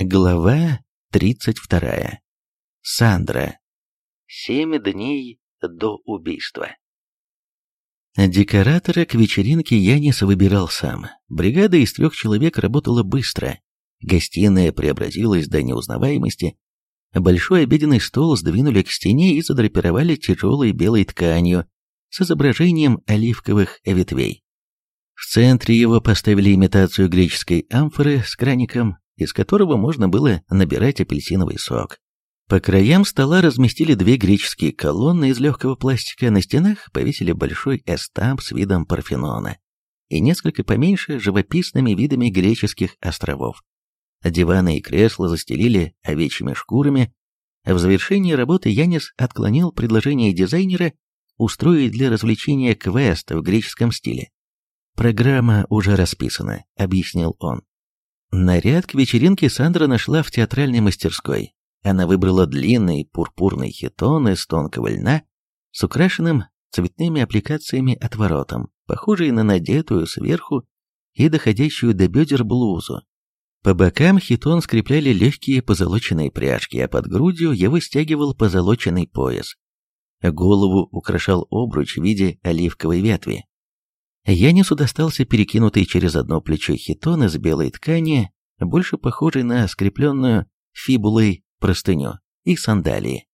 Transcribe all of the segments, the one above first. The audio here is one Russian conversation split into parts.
Глава 32. Сандра. Семь дней до убийства. Декоратора к вечеринке Янис выбирал сам. Бригада из трех человек работала быстро. Гостиная преобразилась до неузнаваемости. Большой обеденный стол сдвинули к стене и задрапировали тяжелой белой тканью с изображением оливковых ветвей. В центре его поставили имитацию греческой амфоры с краником, из которого можно было набирать апельсиновый сок. По краям стола разместили две греческие колонны из легкого пластика, на стенах повесили большой эстамп с видом Парфенона и несколько поменьше живописными видами греческих островов. Диваны и кресла застелили овечьими шкурами. В завершении работы Янис отклонил предложение дизайнера устроить для развлечения квест в греческом стиле. «Программа уже расписана», — объяснил он. Наряд к вечеринке Сандра нашла в театральной мастерской. Она выбрала длинный пурпурный хитон из тонкого льна с украшенным цветными аппликациями отворотом, похожий на надетую сверху и доходящую до бедер блузу. По бокам хитон скрепляли легкие позолоченные пряжки, а под грудью его стягивал позолоченный пояс. Голову украшал обруч в виде оливковой ветви, Янису достался перекинутый через одно плечо хитон из белой ткани, больше похожий на скрепленную фибулой простыню, и сандалии.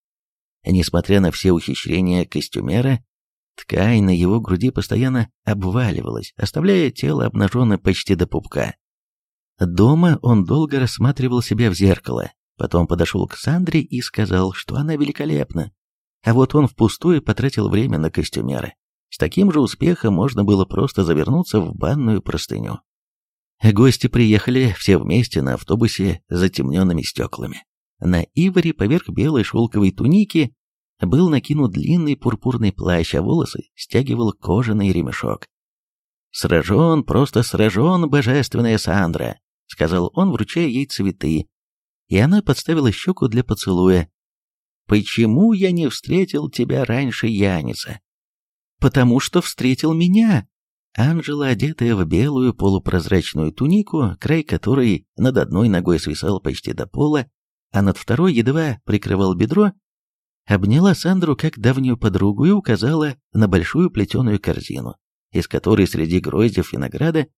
Несмотря на все ухищрения костюмера, ткань на его груди постоянно обваливалась, оставляя тело обнаженное почти до пупка. Дома он долго рассматривал себя в зеркало, потом подошел к Сандре и сказал, что она великолепна, а вот он впустую потратил время на костюмеры. С таким же успехом можно было просто завернуться в банную простыню. Гости приехали все вместе на автобусе с затемненными стеклами. На Иваре поверх белой шелковой туники был накинут длинный пурпурный плащ, а волосы стягивал кожаный ремешок. «Сражен, просто сражен, божественная Сандра», — сказал он, вручая ей цветы. И она подставила щеку для поцелуя. «Почему я не встретил тебя раньше, Яница?» потому что встретил меня. Анжела, одетая в белую полупрозрачную тунику, край которой над одной ногой свисал почти до пола, а над второй едва прикрывал бедро, обняла Сандру как давнюю подругу и указала на большую плетеную корзину, из которой среди гроздев винограда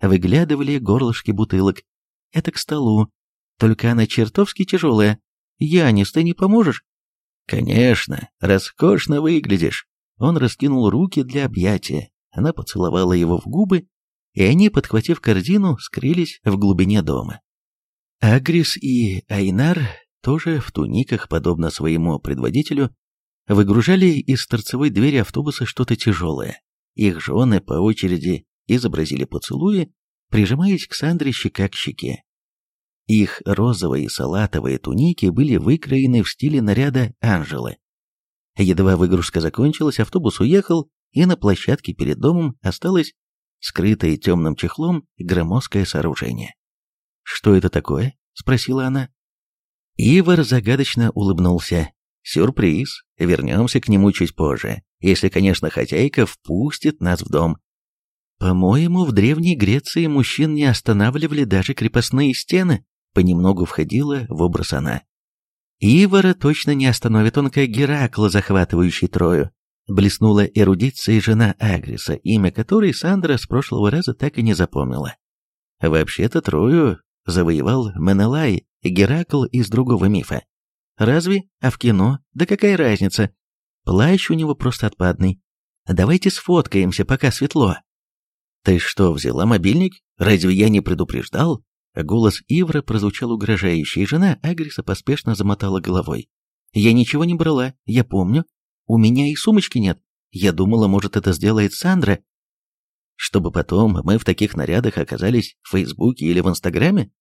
выглядывали горлышки бутылок. Это к столу. Только она чертовски тяжелая. Янис, ты не поможешь? Конечно, роскошно выглядишь. Он раскинул руки для объятия, она поцеловала его в губы, и они, подхватив корзину, скрылись в глубине дома. Агрис и Айнар, тоже в туниках, подобно своему предводителю, выгружали из торцевой двери автобуса что-то тяжелое. Их жены по очереди изобразили поцелуи, прижимаясь к Сандре щека к щеке. Их розовые салатовые туники были выкроены в стиле наряда Анжелы. Едва выгрузка закончилась, автобус уехал, и на площадке перед домом осталось скрытое темным чехлом громоздкое сооружение. «Что это такое?» — спросила она. Ивар загадочно улыбнулся. «Сюрприз. Вернемся к нему чуть позже, если, конечно, хозяйка впустит нас в дом». «По-моему, в Древней Греции мужчин не останавливали даже крепостные стены», — понемногу входила в образ она. Ивара точно не остановит, тонкая Геракла, захватывающий Трою. Блеснула эрудиция жена Агриса, имя которой Сандра с прошлого раза так и не запомнила. Вообще-то Трою завоевал Менелай, Геракл из другого мифа. Разве? А в кино? Да какая разница? Плащ у него просто отпадный. Давайте сфоткаемся, пока светло. Ты что, взяла мобильник? Разве я не предупреждал? Голос Ивра прозвучал угрожающе, и жена Агриса поспешно замотала головой. «Я ничего не брала, я помню. У меня и сумочки нет. Я думала, может, это сделает Сандра. Чтобы потом мы в таких нарядах оказались в Фейсбуке или в Инстаграме?»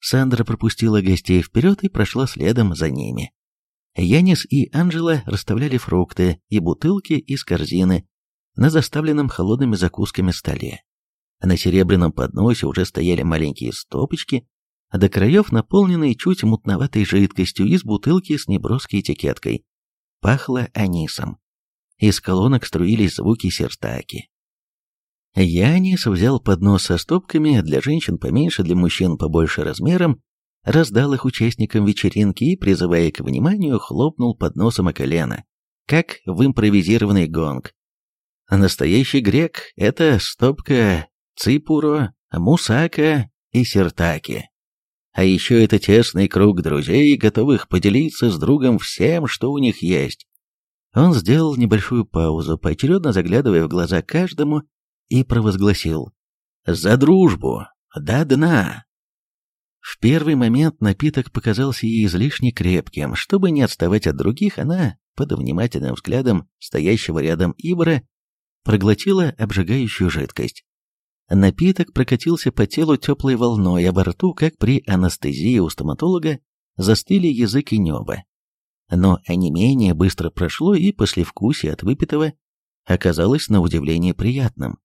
Сандра пропустила гостей вперед и прошла следом за ними. Янис и Анжела расставляли фрукты и бутылки из корзины на заставленном холодными закусками столе. А на серебряном подносе уже стояли маленькие стопочки, а до краев наполненные чуть мутноватой жидкостью из бутылки с неброской этикеткой. Пахло анисом. Из колонок струились звуки сертаки. Янис взял поднос со стопками а для женщин поменьше, для мужчин побольше размером, раздал их участникам вечеринки и, призывая к вниманию, хлопнул подносом о колено, как в импровизированный гонг. Настоящий грек — это стопка Ципуро, Мусака и Сертаки. А еще это тесный круг друзей, готовых поделиться с другом всем, что у них есть. Он сделал небольшую паузу, поочередно заглядывая в глаза каждому, и провозгласил «За дружбу! До дна!» В первый момент напиток показался ей излишне крепким. Чтобы не отставать от других, она, под внимательным взглядом стоящего рядом Ибора, проглотила обжигающую жидкость. Напиток прокатился по телу теплой волной, а во рту, как при анестезии у стоматолога, застыли язык и небо. Но онемение быстро прошло, и послевкусие от выпитого оказалось на удивление приятным.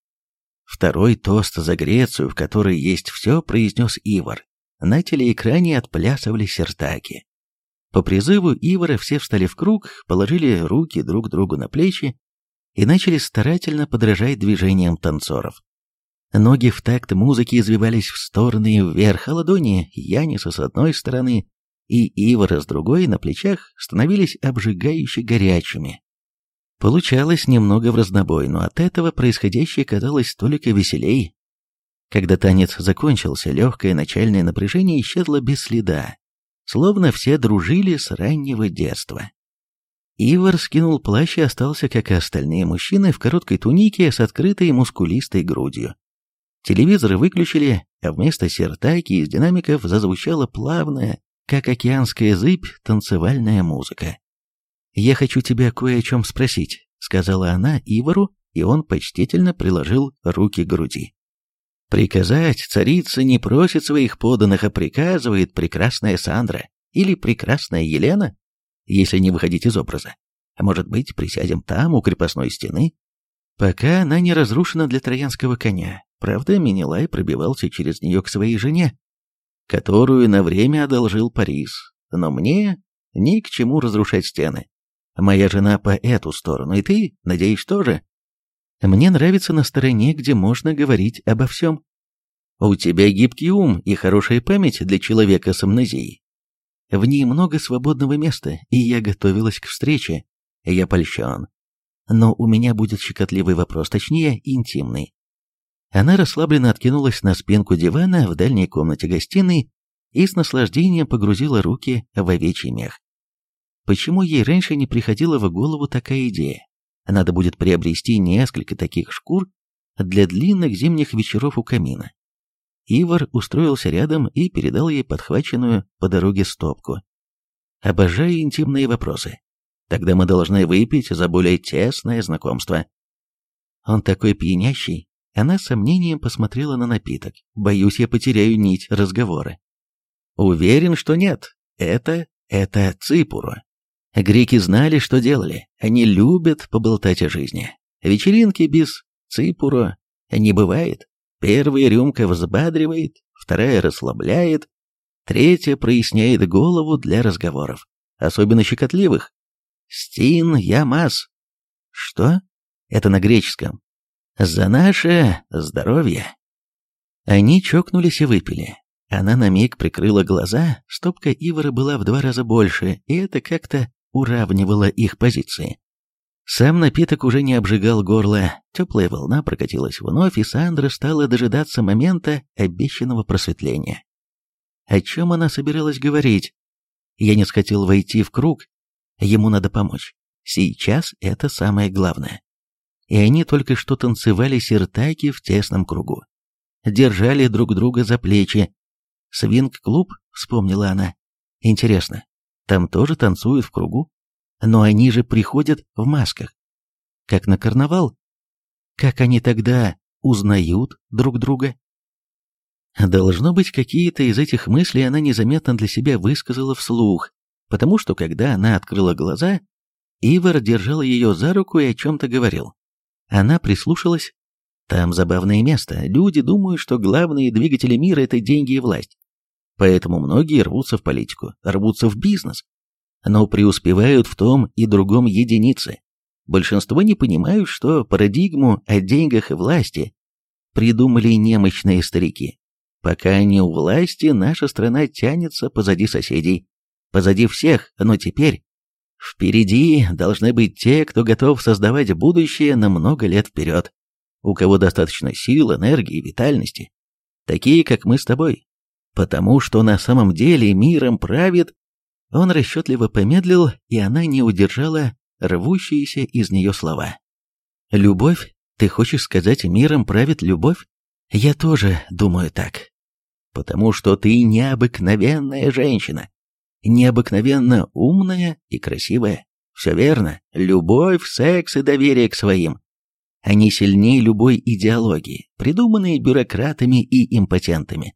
Второй тост за Грецию, в которой есть все, произнес Ивар. На телеэкране отплясывали сертаки. По призыву Ивара все встали в круг, положили руки друг другу на плечи и начали старательно подражать движениям танцоров. Ноги в такт музыки извивались в стороны и вверх, а ладони Яниса с одной стороны и Ивара с другой на плечах становились обжигающе горячими. Получалось немного в разнобой, но от этого происходящее казалось только веселей. Когда танец закончился, легкое начальное напряжение исчезло без следа, словно все дружили с раннего детства. Ивар скинул плащ и остался, как и остальные мужчины, в короткой тунике с открытой мускулистой грудью. Телевизоры выключили, а вместо сертаки из динамиков зазвучала плавная, как океанская зыбь, танцевальная музыка. «Я хочу тебя кое о чем спросить», — сказала она Ивару, и он почтительно приложил руки к груди. «Приказать царица не просит своих поданных, а приказывает прекрасная Сандра или прекрасная Елена, если не выходить из образа. А может быть, присядем там, у крепостной стены?» «Пока она не разрушена для троянского коня, Правда, Минилай пробивался через нее к своей жене, которую на время одолжил Парис, но мне ни к чему разрушать стены. Моя жена по эту сторону, и ты, надеюсь, тоже. Мне нравится на стороне, где можно говорить обо всем. У тебя гибкий ум и хорошая память для человека с амнезией. В ней много свободного места, и я готовилась к встрече. Я польщен. Но у меня будет щекотливый вопрос, точнее, интимный. Она расслабленно откинулась на спинку дивана в дальней комнате гостиной и с наслаждением погрузила руки в овечий мех. Почему ей раньше не приходила в голову такая идея? Надо будет приобрести несколько таких шкур для длинных зимних вечеров у камина. Ивар устроился рядом и передал ей подхваченную по дороге стопку. «Обожаю интимные вопросы. Тогда мы должны выпить за более тесное знакомство». Он такой пьянящий, она с сомнением посмотрела на напиток. Боюсь, я потеряю нить разговора. Уверен, что нет. Это... это ципура. Греки знали, что делали. Они любят поболтать о жизни. Вечеринки без ципура не бывает. Первая рюмка взбадривает, вторая расслабляет, третья проясняет голову для разговоров, особенно щекотливых. «Стин ямас». «Что?» Это на греческом. За наше здоровье. Они чокнулись и выпили. Она на миг прикрыла глаза, стопка Ивара была в два раза больше, и это как-то уравнивало их позиции. Сам напиток уже не обжигал горло, теплая волна прокатилась вновь, и Сандра стала дожидаться момента обещанного просветления. О чем она собиралась говорить? Я не хотел войти в круг, ему надо помочь. Сейчас это самое главное и они только что танцевали сиртаки в тесном кругу. Держали друг друга за плечи. «Свинг-клуб», — вспомнила она. «Интересно, там тоже танцуют в кругу? Но они же приходят в масках. Как на карнавал? Как они тогда узнают друг друга?» Должно быть, какие-то из этих мыслей она незаметно для себя высказала вслух, потому что, когда она открыла глаза, Ивар держал ее за руку и о чем-то говорил. Она прислушалась. Там забавное место. Люди думают, что главные двигатели мира – это деньги и власть. Поэтому многие рвутся в политику, рвутся в бизнес. Но преуспевают в том и другом единицы. Большинство не понимают, что парадигму о деньгах и власти придумали немощные старики. Пока они у власти, наша страна тянется позади соседей. Позади всех, но теперь Впереди должны быть те, кто готов создавать будущее на много лет вперед, у кого достаточно сил, энергии и витальности, такие, как мы с тобой. Потому что на самом деле миром правит... Он расчетливо помедлил, и она не удержала рвущиеся из нее слова. «Любовь? Ты хочешь сказать, миром правит любовь? Я тоже думаю так. Потому что ты необыкновенная женщина необыкновенно умная и красивая. Все верно. Любовь, секс и доверие к своим. Они сильнее любой идеологии, придуманной бюрократами и импотентами.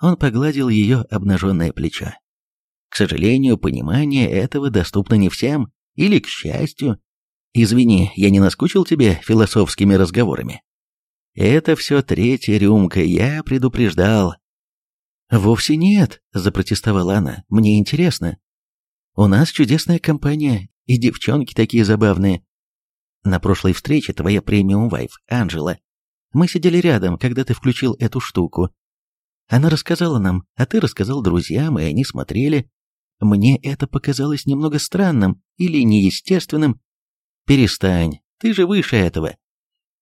Он погладил ее обнаженное плечо. К сожалению, понимание этого доступно не всем, или к счастью. Извини, я не наскучил тебе философскими разговорами. Это все третья рюмка, я предупреждал, «Вовсе нет», — запротестовала она, — «мне интересно. У нас чудесная компания, и девчонки такие забавные. На прошлой встрече твоя премиум-вайф, Анжела. Мы сидели рядом, когда ты включил эту штуку. Она рассказала нам, а ты рассказал друзьям, и они смотрели. Мне это показалось немного странным или неестественным. Перестань, ты же выше этого.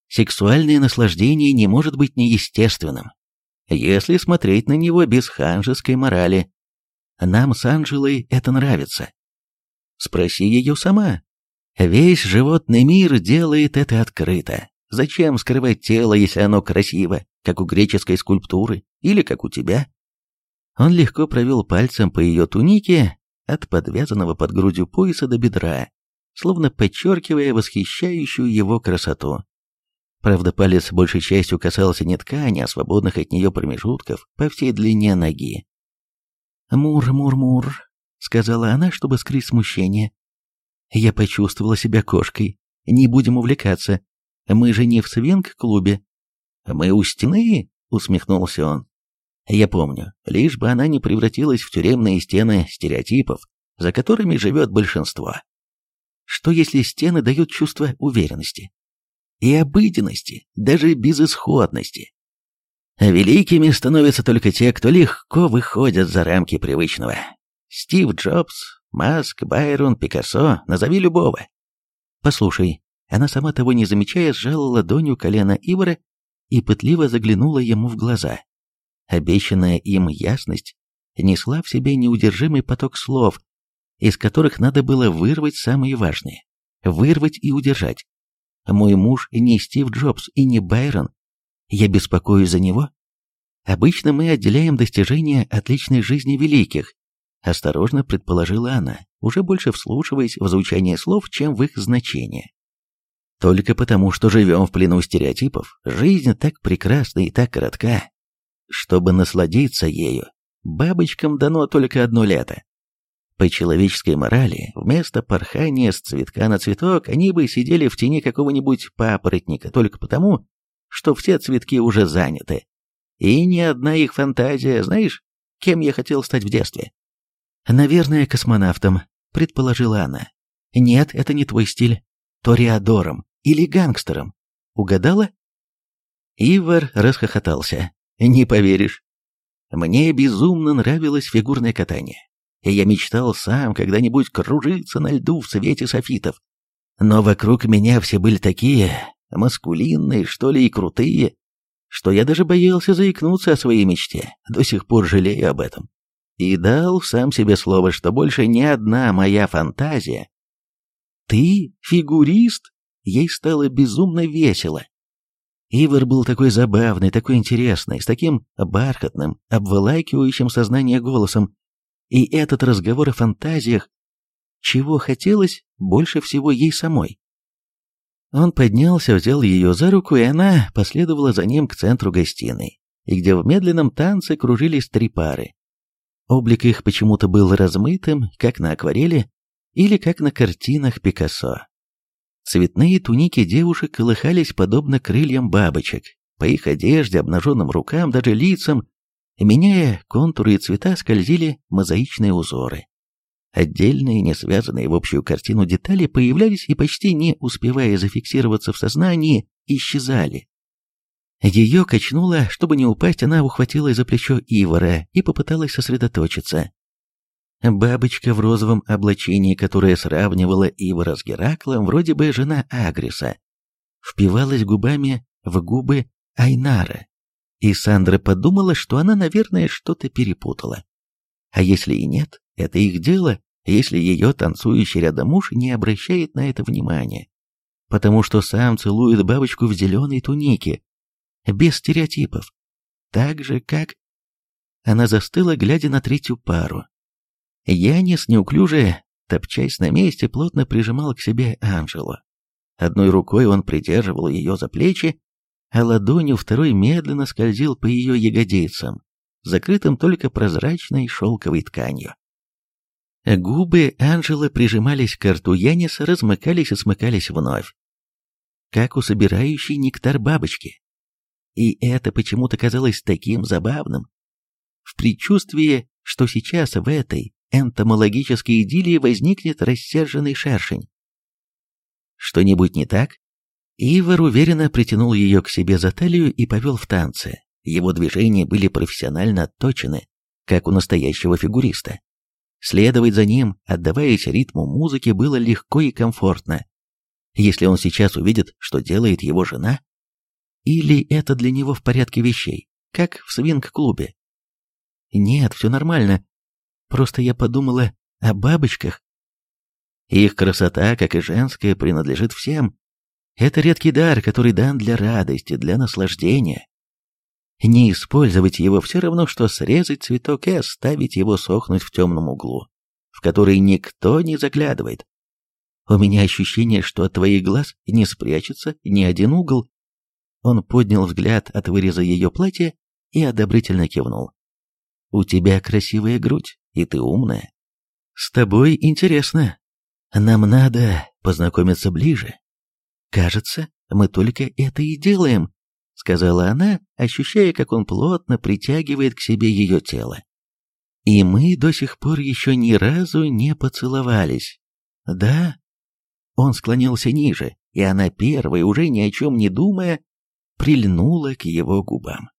Сексуальное наслаждение не может быть неестественным если смотреть на него без ханжеской морали. Нам с Анжелой это нравится. Спроси ее сама. Весь животный мир делает это открыто. Зачем скрывать тело, если оно красиво, как у греческой скульптуры или как у тебя? Он легко провел пальцем по ее тунике, от подвязанного под грудью пояса до бедра, словно подчеркивая восхищающую его красоту. Правда, палец большей частью касался не ткани, а свободных от нее промежутков по всей длине ноги. «Мур-мур-мур», — сказала она, чтобы скрыть смущение. «Я почувствовала себя кошкой. Не будем увлекаться. Мы же не в свинг-клубе». «Мы у стены?» — усмехнулся он. «Я помню, лишь бы она не превратилась в тюремные стены стереотипов, за которыми живет большинство. Что если стены дают чувство уверенности? и обыденности, даже безысходности. Великими становятся только те, кто легко выходят за рамки привычного. Стив Джобс, Маск, Байрон, Пикассо, назови любого. Послушай, она сама того не замечая, сжала ладонью колено Ивара и пытливо заглянула ему в глаза. Обещанная им ясность несла в себе неудержимый поток слов, из которых надо было вырвать самые важные, вырвать и удержать. А мой муж не Стив Джобс и не Байрон. Я беспокоюсь за него. Обычно мы отделяем достижения от личной жизни великих, осторожно предположила она, уже больше вслушиваясь в звучание слов, чем в их значение. Только потому, что живем в плену стереотипов, жизнь так прекрасна и так коротка. Чтобы насладиться ею, бабочкам дано только одно лето. По человеческой морали, вместо порхания с цветка на цветок, они бы сидели в тени какого-нибудь папоротника только потому, что все цветки уже заняты. И ни одна их фантазия, знаешь, кем я хотел стать в детстве? Наверное, космонавтом, предположила она. Нет, это не твой стиль. Ториадором или гангстером. Угадала? Ивар расхохотался. Не поверишь. Мне безумно нравилось фигурное катание и я мечтал сам когда-нибудь кружиться на льду в цвете софитов. Но вокруг меня все были такие маскулинные, что ли, и крутые, что я даже боялся заикнуться о своей мечте, до сих пор жалею об этом. И дал сам себе слово, что больше ни одна моя фантазия. «Ты фигурист?» Ей стало безумно весело. Ивар был такой забавный, такой интересный, с таким бархатным, обволакивающим сознание голосом, и этот разговор о фантазиях, чего хотелось больше всего ей самой. Он поднялся, взял ее за руку, и она последовала за ним к центру гостиной, где в медленном танце кружились три пары. Облик их почему-то был размытым, как на акварели или как на картинах Пикассо. Цветные туники девушек колыхались подобно крыльям бабочек. По их одежде, обнаженным рукам, даже лицам Меняя контуры и цвета, скользили мозаичные узоры. Отдельные, не связанные в общую картину детали появлялись и почти не успевая зафиксироваться в сознании, исчезали. Ее качнуло, чтобы не упасть, она ухватилась за плечо Ивара и попыталась сосредоточиться. Бабочка в розовом облачении, которая сравнивала Ивара с Гераклом, вроде бы жена Агриса, впивалась губами в губы Айнара. И Сандра подумала, что она, наверное, что-то перепутала. А если и нет, это их дело, если ее танцующий рядом муж не обращает на это внимания. Потому что сам целует бабочку в зеленой тунике. Без стереотипов. Так же, как... Она застыла, глядя на третью пару. Янис неуклюже, топчась на месте, плотно прижимал к себе Анжелу. Одной рукой он придерживал ее за плечи, а ладонью второй медленно скользил по ее ягодицам, закрытым только прозрачной шелковой тканью. Губы Анжелы прижимались к рту Яниса, размыкались и смыкались вновь, как у собирающей нектар бабочки. И это почему-то казалось таким забавным. В предчувствии, что сейчас в этой энтомологической идиллии возникнет рассерженный шершень. «Что-нибудь не так?» Ивар уверенно притянул ее к себе за талию и повел в танцы. Его движения были профессионально отточены, как у настоящего фигуриста. Следовать за ним, отдаваясь ритму музыки, было легко и комфортно. Если он сейчас увидит, что делает его жена, или это для него в порядке вещей, как в свинг-клубе? Нет, все нормально. Просто я подумала о бабочках. Их красота, как и женская, принадлежит всем, это редкий дар, который дан для радости, для наслаждения. Не использовать его все равно, что срезать цветок и оставить его сохнуть в темном углу, в который никто не заглядывает. У меня ощущение, что от твоих глаз не спрячется ни один угол. Он поднял взгляд от выреза ее платья и одобрительно кивнул. У тебя красивая грудь, и ты умная. С тобой интересно. Нам надо познакомиться ближе. «Кажется, мы только это и делаем», — сказала она, ощущая, как он плотно притягивает к себе ее тело. «И мы до сих пор еще ни разу не поцеловались. Да?» Он склонился ниже, и она первой, уже ни о чем не думая, прильнула к его губам.